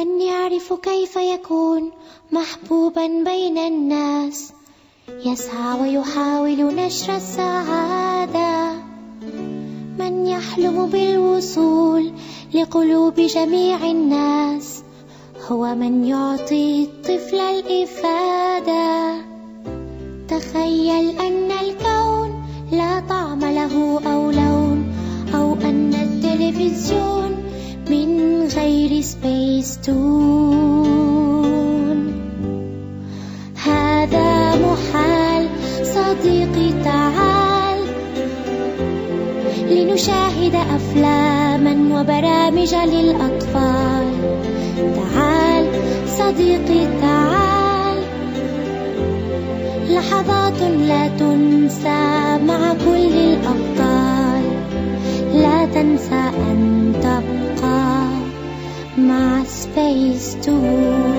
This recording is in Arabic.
من يعرف كيف يكون محبوبا بين الناس. يسعى ويحاول نشر السعادة. من يحلم بالوصول لقلوب جميع الناس. هو من يعطي الطفل الإفادة. تخيل أن الكون غير سبيس تون هذا محال صديقي تعال. لنشاهد أفلاما وبرامج للأطفال. تعال صديقي تعال. لحظات لا تنسى. مع سبيس تون